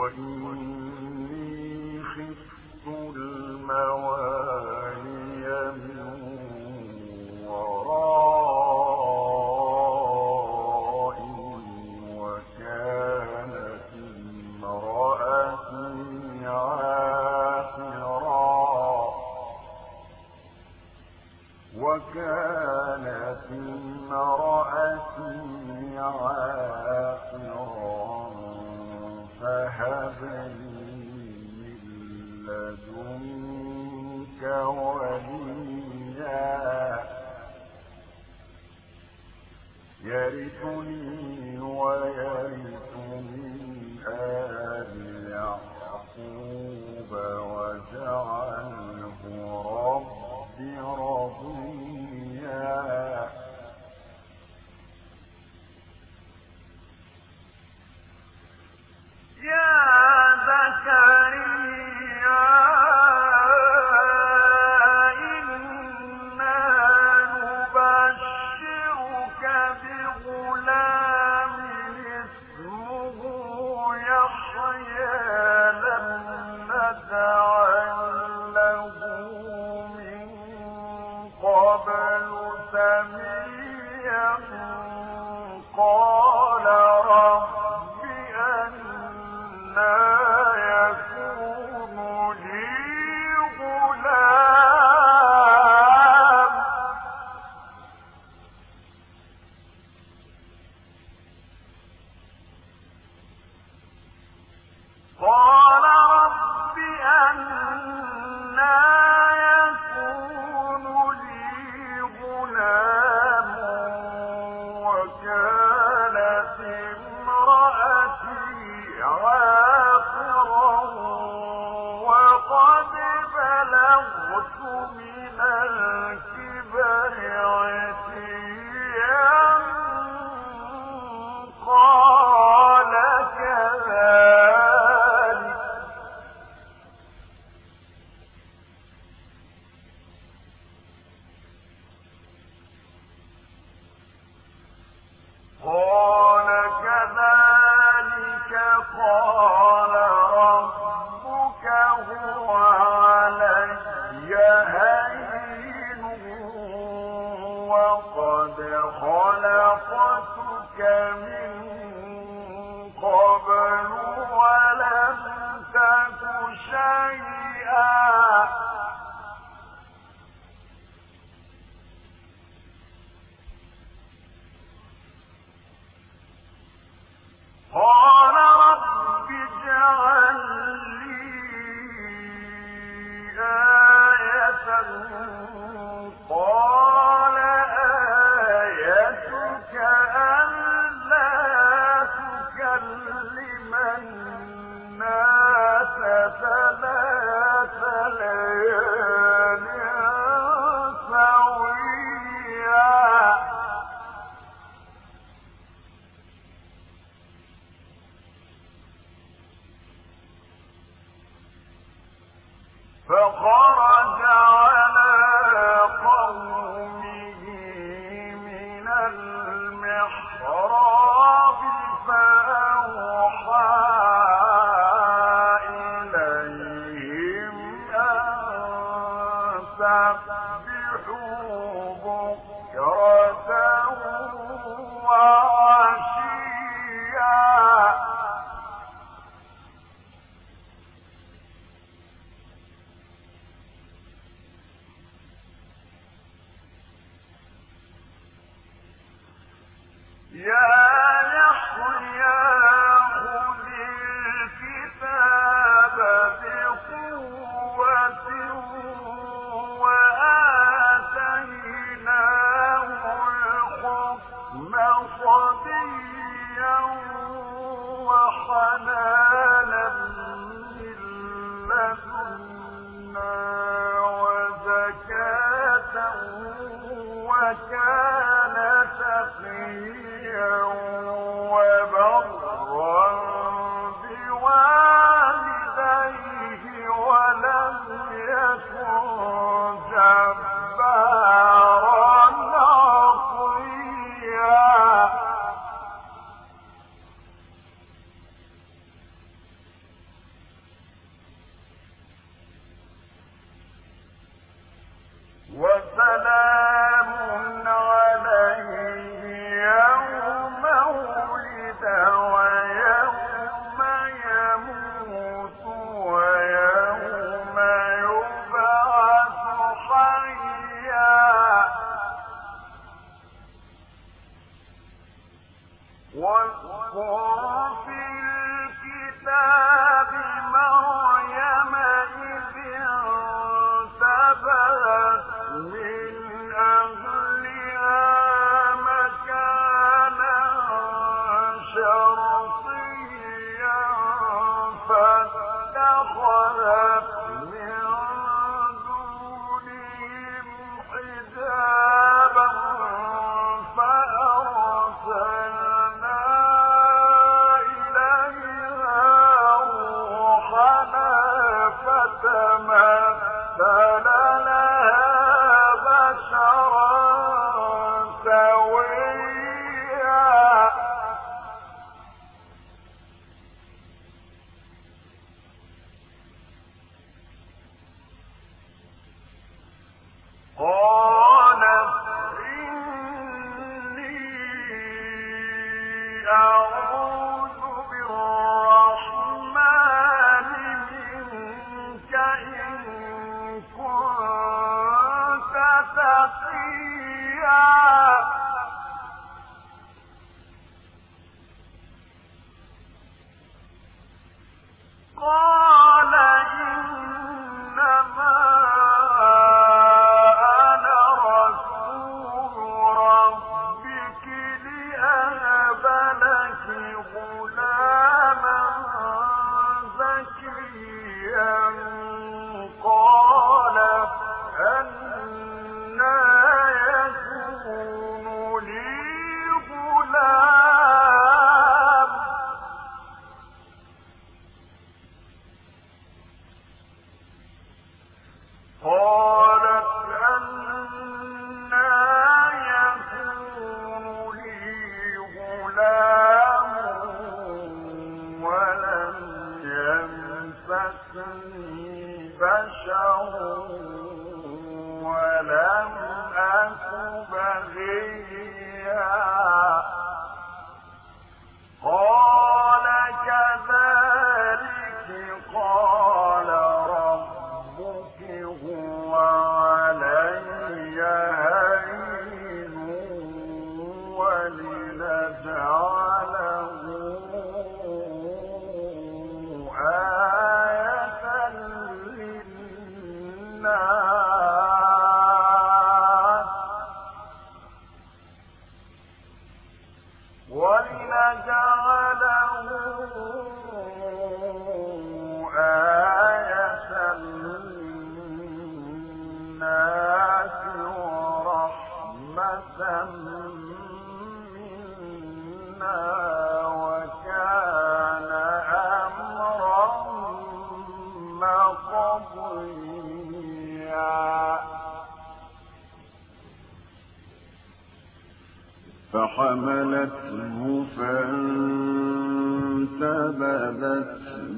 وإن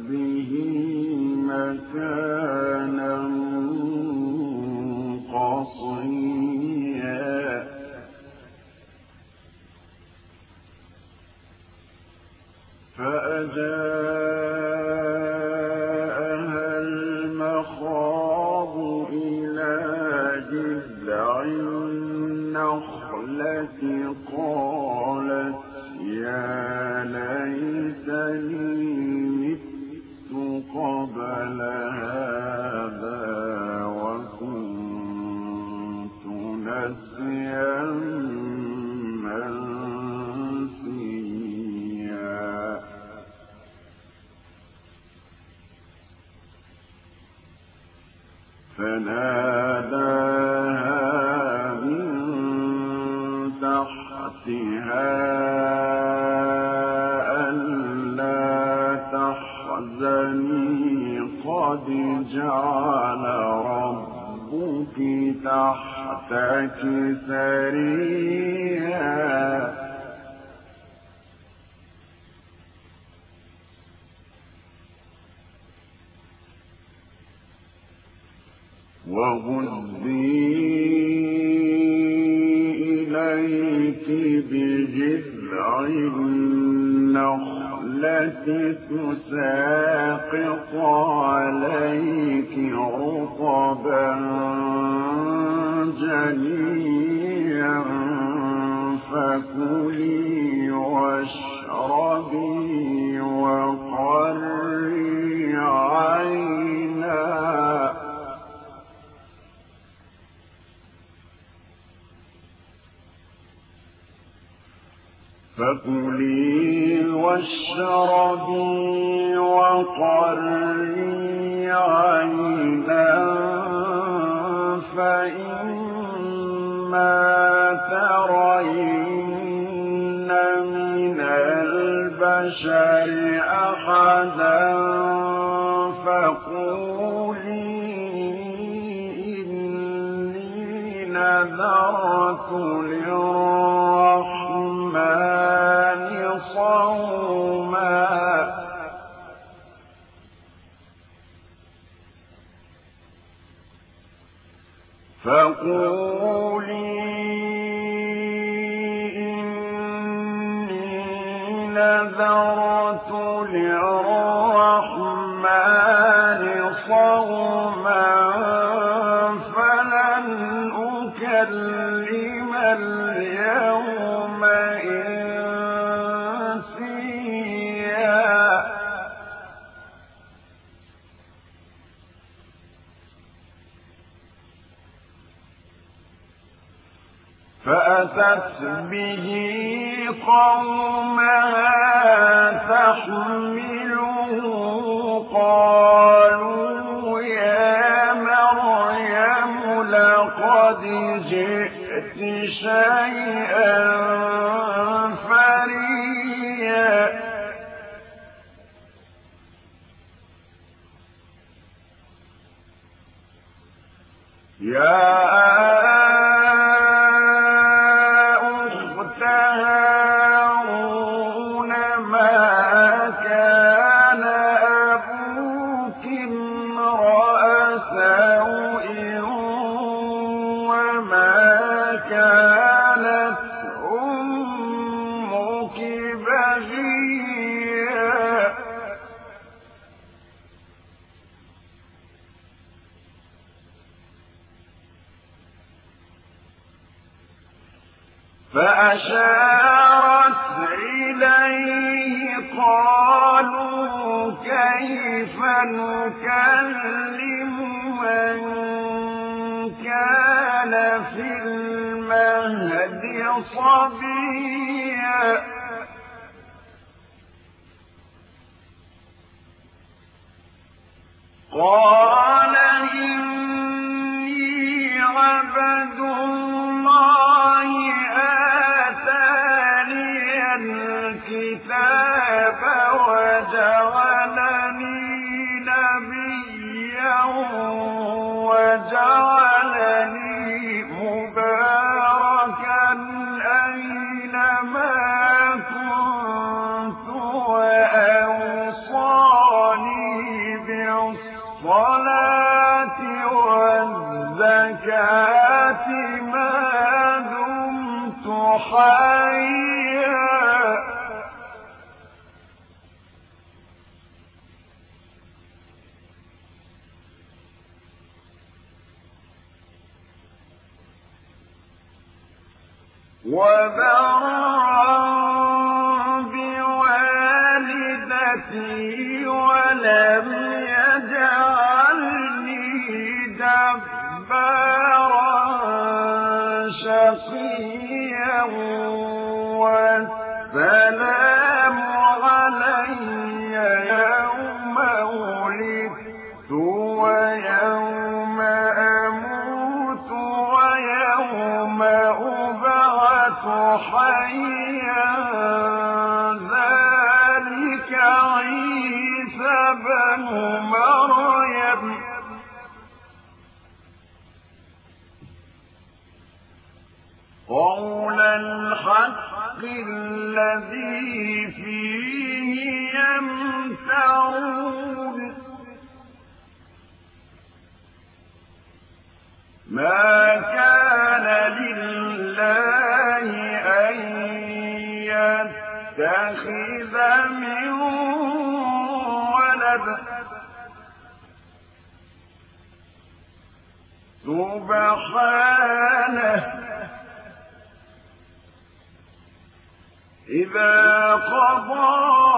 به مكانا وصيا فأجاءها تحتك سريا وهزي إليك بجذع النخلة تساقط عليك رطبا. جنيا فكلي واشربي وقري عينا. فكلي واشربي وقري عينا. فإما ترين من البشر أحدا فقولي إني نذرت فقولي إني نذرت للرحمن صوما فأتت به قومها تحمله قالوا يا مريم لقد جئت شيئا فريا يا كيف نكلم من كان في المهد صبيا؟ قال سبحانه إذا قضى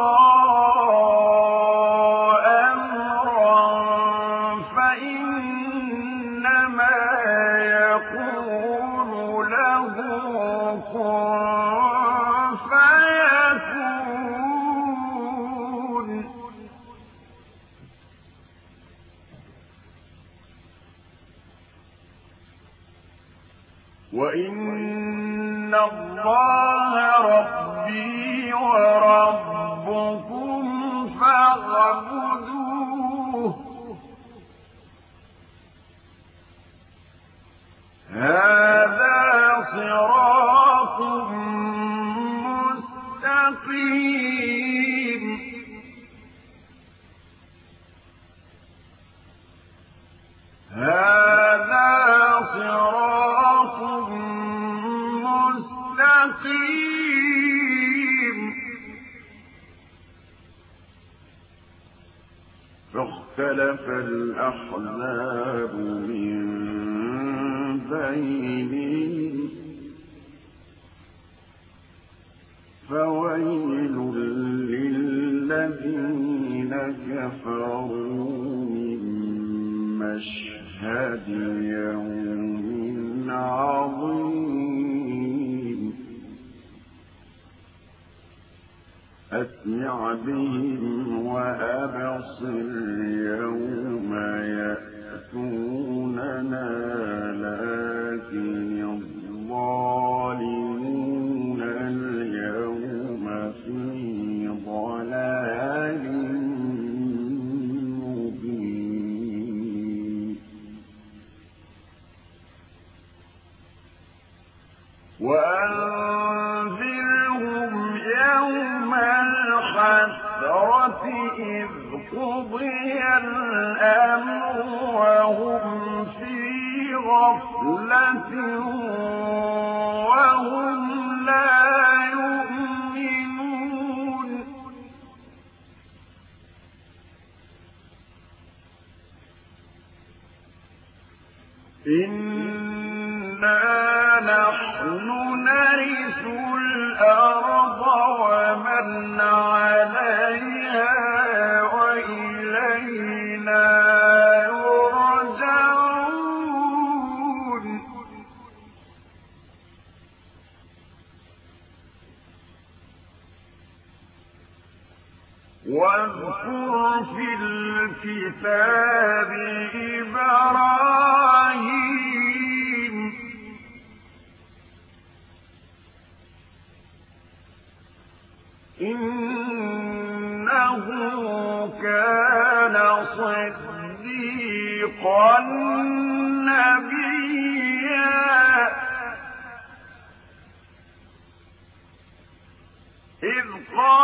وأنذرهم يوم الحسرة إذ قضي الأمر وهم في غفلة كتاب إبراهيم إنه كان صديقا نبيا. إذ قال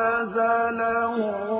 نزله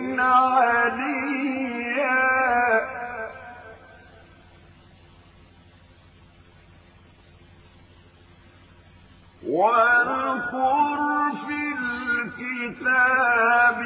واذكر في الكتاب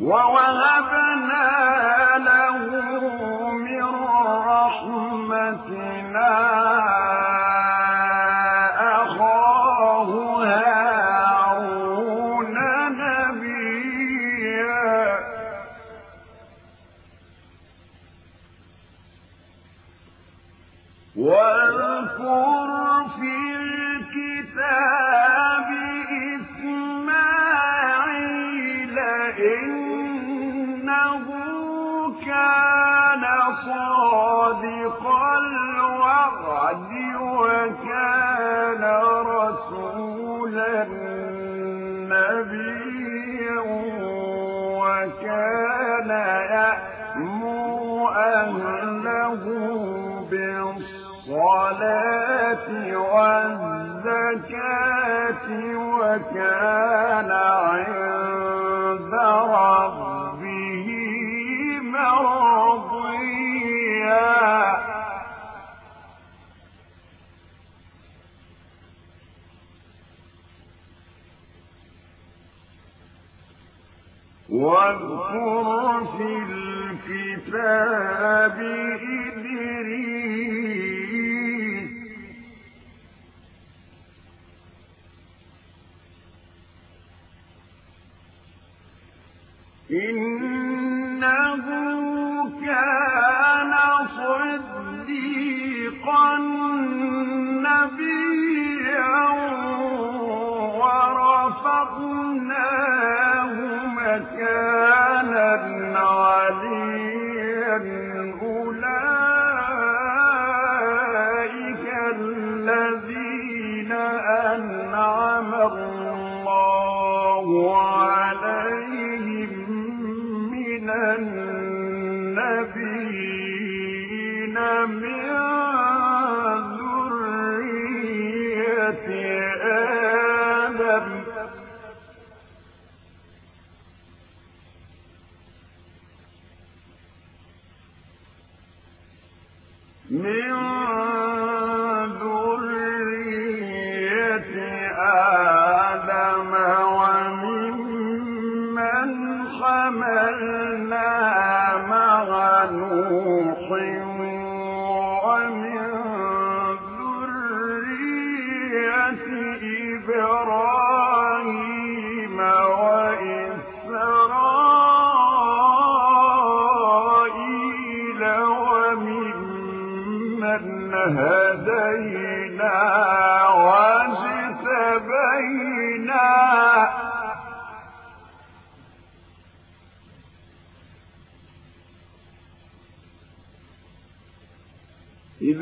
ووهبنا وكان إنه كان صديقا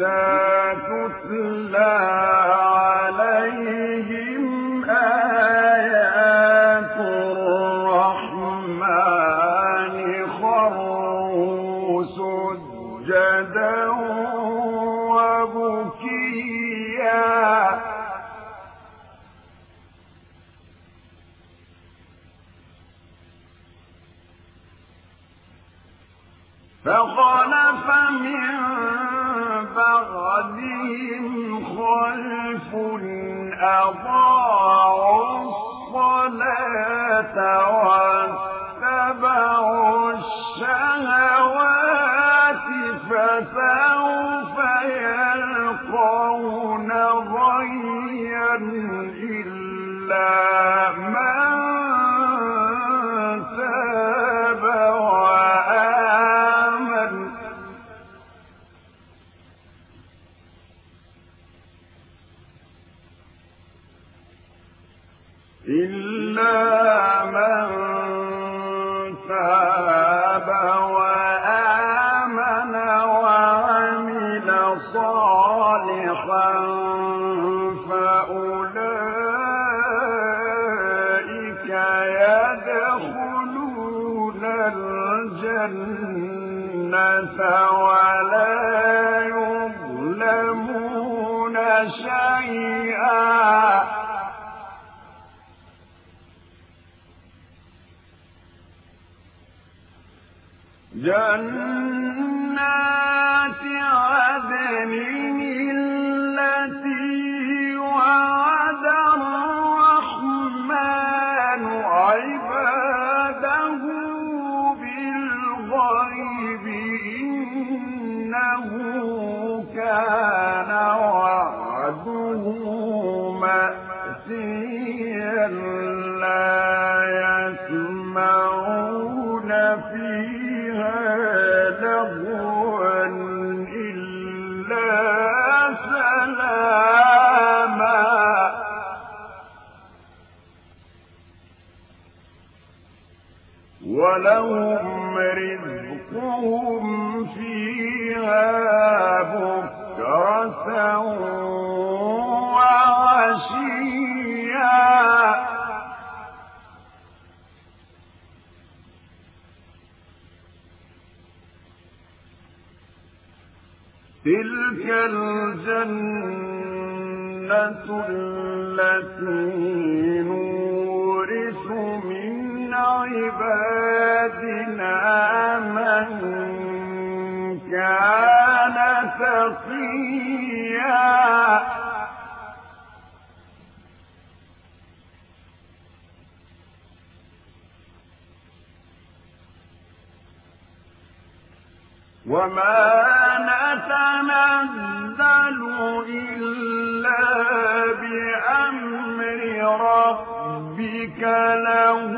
إذا تتلى فتوى الشهوات فتوى صالحا فأولئك يدخلون الجنة ولا يظلمون شيئا. جنة رزقهم فيها بكرة تلك الجنة التي نورث من عبادنا من كان تقيا وما نتنزل إلا بأمر ربك له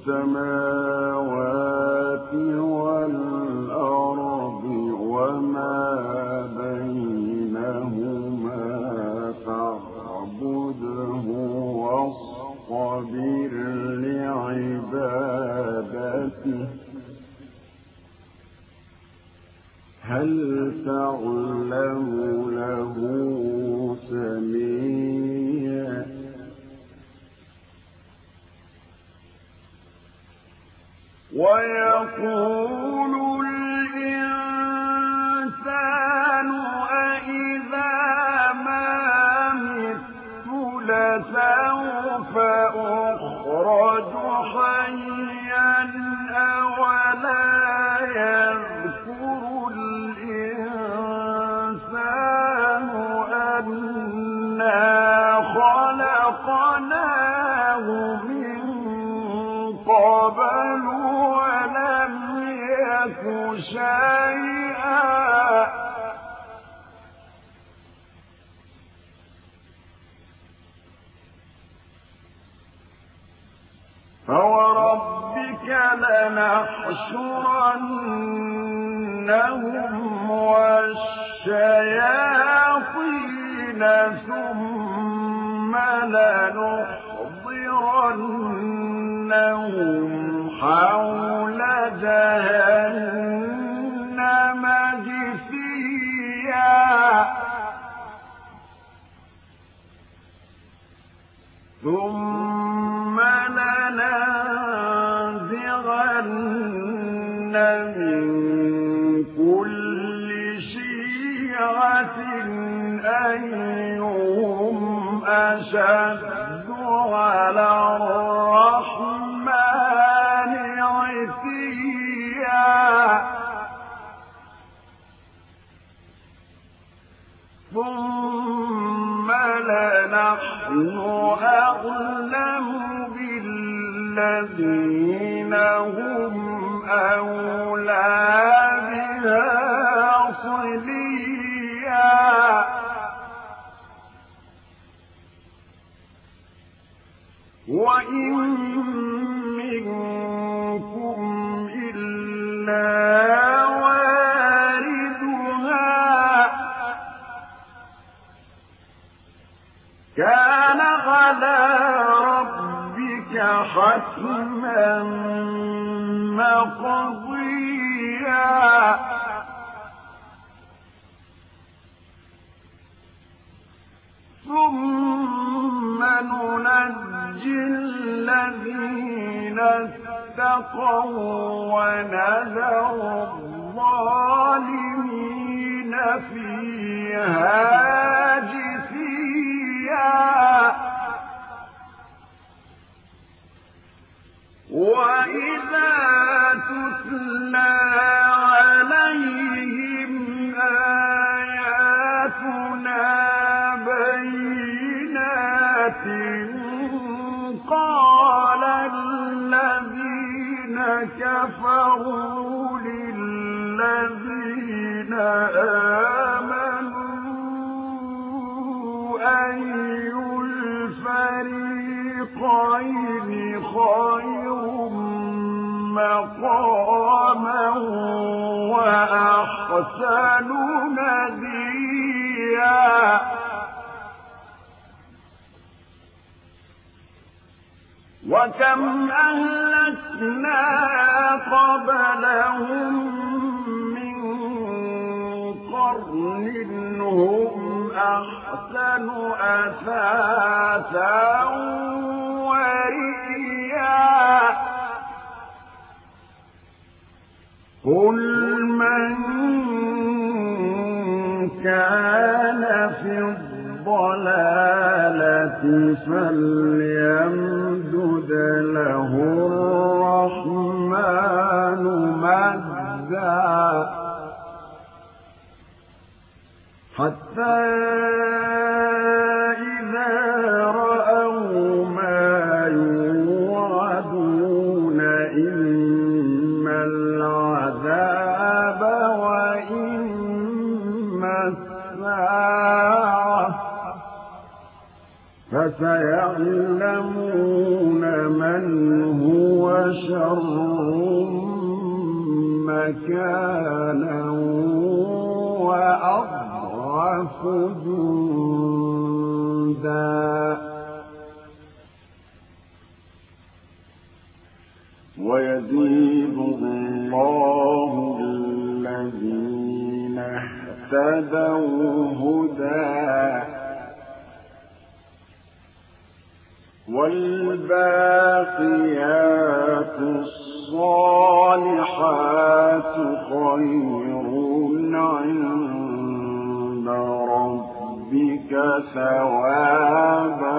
السماوات والأرض وما بينهما فاعبده لعبادته. هل تعلم مقضيا ثم ننجي الذين اتقوا ونذر الظالمين فيها. وإذا إما العذاب وإما الساعة فسيعلمون من هو شر مكانا وأضعف والباقيات الصالحات خير عند ربك ثوابا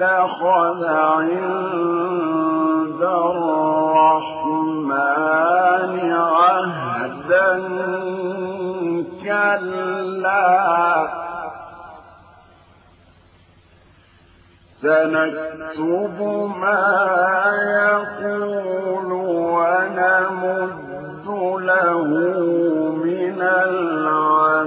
اتخذ عند الرحمن عهدا كلا. سنكتب ما يقول ونمد له من العذاب.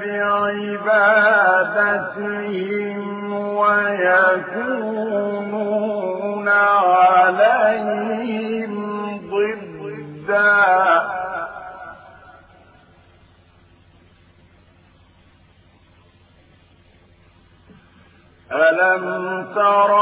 بعبادتهم ويكونون عليهم ضدا ألم تر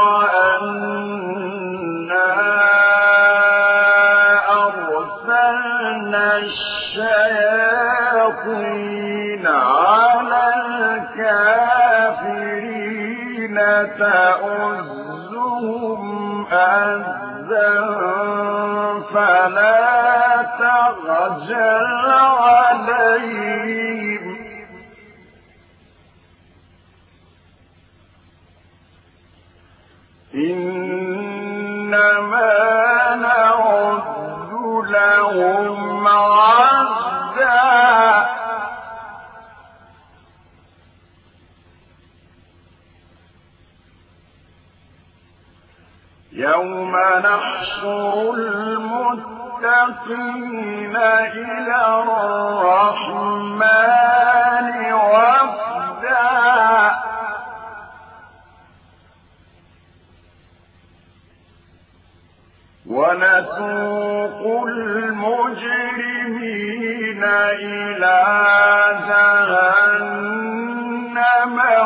عليهم. إنما نعد لهم عدا. يوم نحشر المتقين.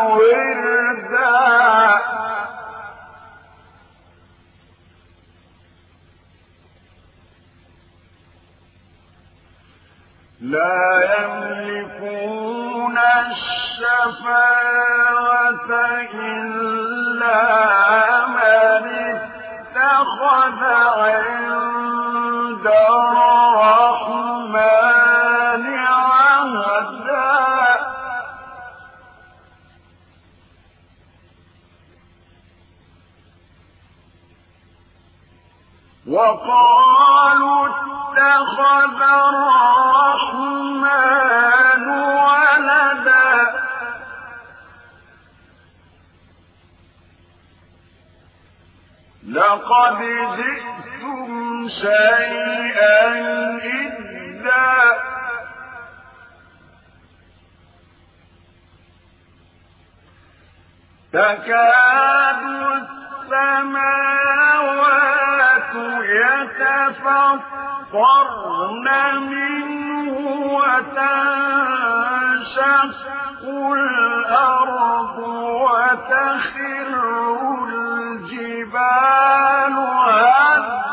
وردا. لا يملكون الشفاعة إلا من اتخذ عند لقد جئتم شيئا إدا. تكاد السماوات يتفطرن منه وتنشق الأرض وتخر الجبال هدا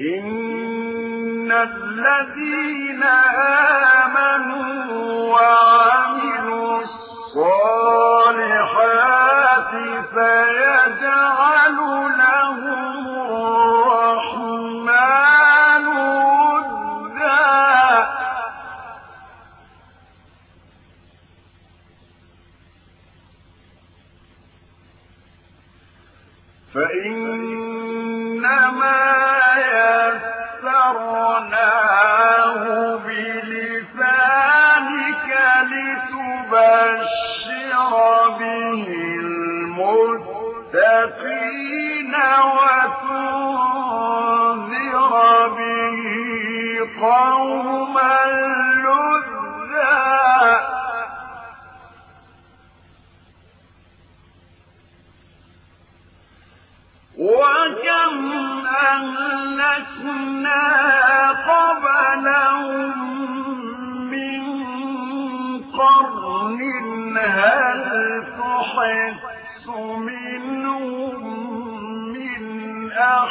إن الذين آمنوا